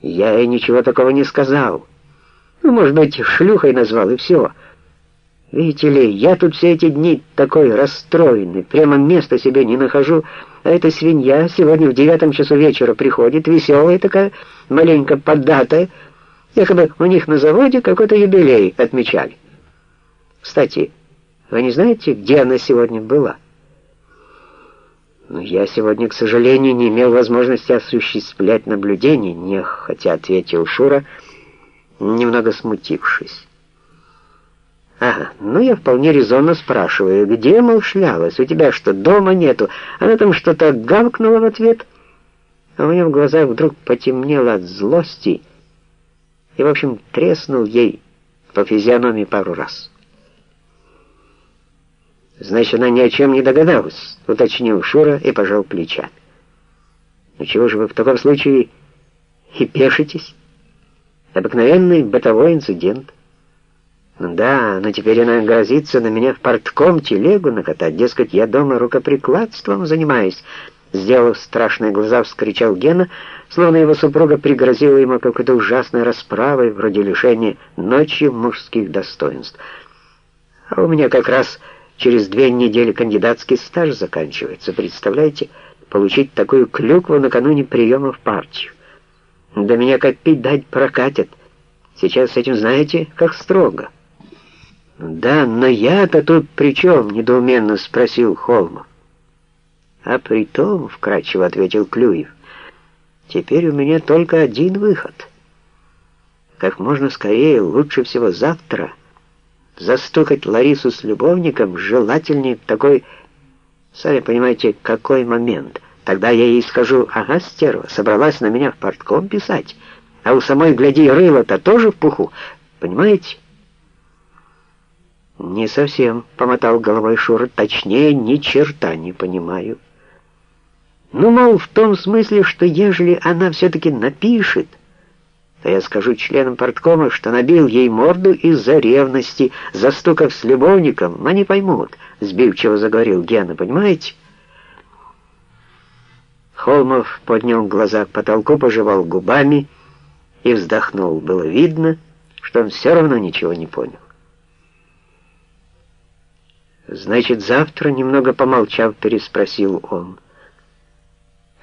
Я ей ничего такого не сказал. Ну, может быть, шлюхой назвал, и все. Видите ли, я тут все эти дни такой расстроенный, прямо места себе не нахожу, а эта свинья сегодня в девятом часу вечера приходит, веселая такая, маленько поддатая, якобы у них на заводе какой-то юбилей отмечали. Кстати, вы не знаете, где она сегодня была? Но я сегодня, к сожалению, не имел возможности осуществлять наблюдение, не хотя ответил Шура, немного смутившись. Ага, ну я вполне резонно спрашиваю, где, мол, шлялась? У тебя что, дома нету? Она там что-то гавкнула в ответ, а у нее в глазах вдруг потемнело от злости и, в общем, треснул ей по физиономии пару раз. «Значит, она ни о чем не догадалась», — уточнил Шура и пожал плечами. «Ну чего же вы в таком случае и пешитесь? Обыкновенный бытовой инцидент». «Ну да, но теперь она грозится на меня в портком телегу накатать, дескать, я дома рукоприкладством занимаюсь». Сделав страшные глаза, вскричал Гена, словно его супруга пригрозила ему какой-то ужасной расправой, вроде лишения ночью мужских достоинств. А у меня как раз Через две недели кандидатский стаж заканчивается. Представляете, получить такую клюкву накануне приема в партию. Да меня как пить дать прокатят. Сейчас с этим знаете, как строго. «Да, но я-то тут при чем?» — недоуменно спросил Холмов. «А при том, — вкратчиво ответил Клюев, — теперь у меня только один выход. Как можно скорее, лучше всего завтра — Застукать Ларису с любовником желательнее такой, сами понимаете, какой момент. Тогда я ей скажу, ага, стерва, собралась на меня в портком писать, а у самой, гляди, рыло-то тоже в пуху, понимаете? «Не совсем», — помотал головой Шура, — «точнее, ни черта не понимаю». «Ну, мол, в том смысле, что ежели она все-таки напишет, то я скажу членам порткома, что набил ей морду из-за ревности, застукав с любовником, они поймут, сбивчиво заговорил Гена, понимаете? Холмов поднял глаза к потолку, пожевал губами и вздохнул. Было видно, что он все равно ничего не понял. «Значит, завтра, немного помолчав, переспросил он.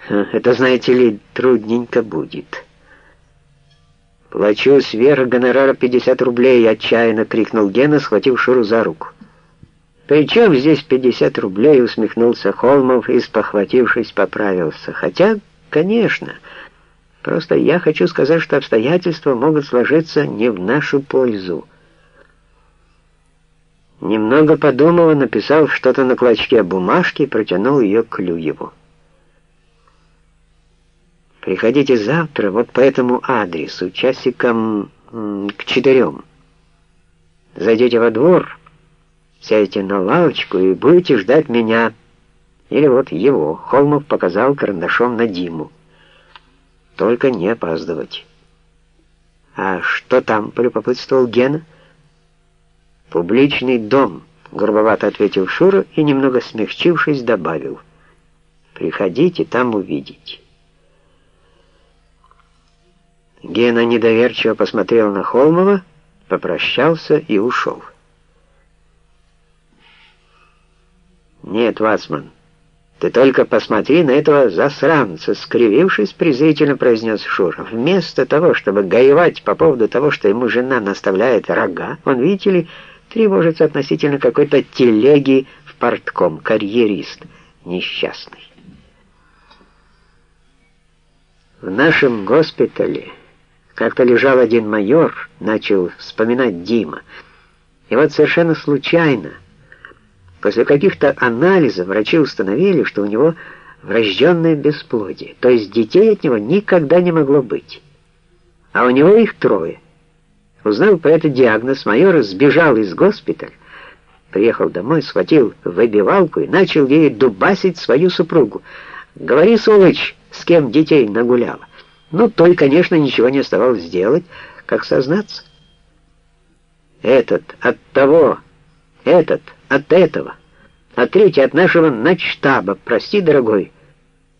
«Это, знаете ли, трудненько будет». «Плачу сверх гонорара 50 рублей!» — отчаянно крикнул Гена, схватив Шуру за руку. «При чем здесь 50 рублей?» — усмехнулся Холмов и, спохватившись, поправился. «Хотя, конечно, просто я хочу сказать, что обстоятельства могут сложиться не в нашу пользу». Немного подумал, написал что-то на клочке бумажки и протянул ее Клюеву. Приходите завтра вот по этому адресу, часиком к четырем. Зайдете во двор, сядете на лавочку и будете ждать меня. Или вот его. Холмов показал карандашом на Диму. Только не опаздывать. А что там, полюбопытствовал Гена? Публичный дом, грубовато ответил Шура и, немного смягчившись, добавил. Приходите, там увидите. Гена недоверчиво посмотрел на Холмова, попрощался и ушел. «Нет, Вацман, ты только посмотри на этого засранца!» Скривившись, презрительно произнес Шура. «Вместо того, чтобы гаевать по поводу того, что ему жена наставляет рога, он, видите ли, тревожится относительно какой-то телеги в портком, карьерист несчастный. В нашем госпитале как-то лежал один майор, начал вспоминать Дима. И вот совершенно случайно, после каких-то анализов, врачи установили, что у него врожденное бесплодие, то есть детей от него никогда не могло быть. А у него их трое. Узнав про этот диагноз, майор сбежал из госпиталя, приехал домой, схватил выбивалку и начал ей дубасить свою супругу. «Говори, сволочь, с кем детей нагуляла». Ну, той, конечно, ничего не оставалось сделать, как сознаться. Этот от того, этот от этого, а третий от нашего начштаба. Прости, дорогой,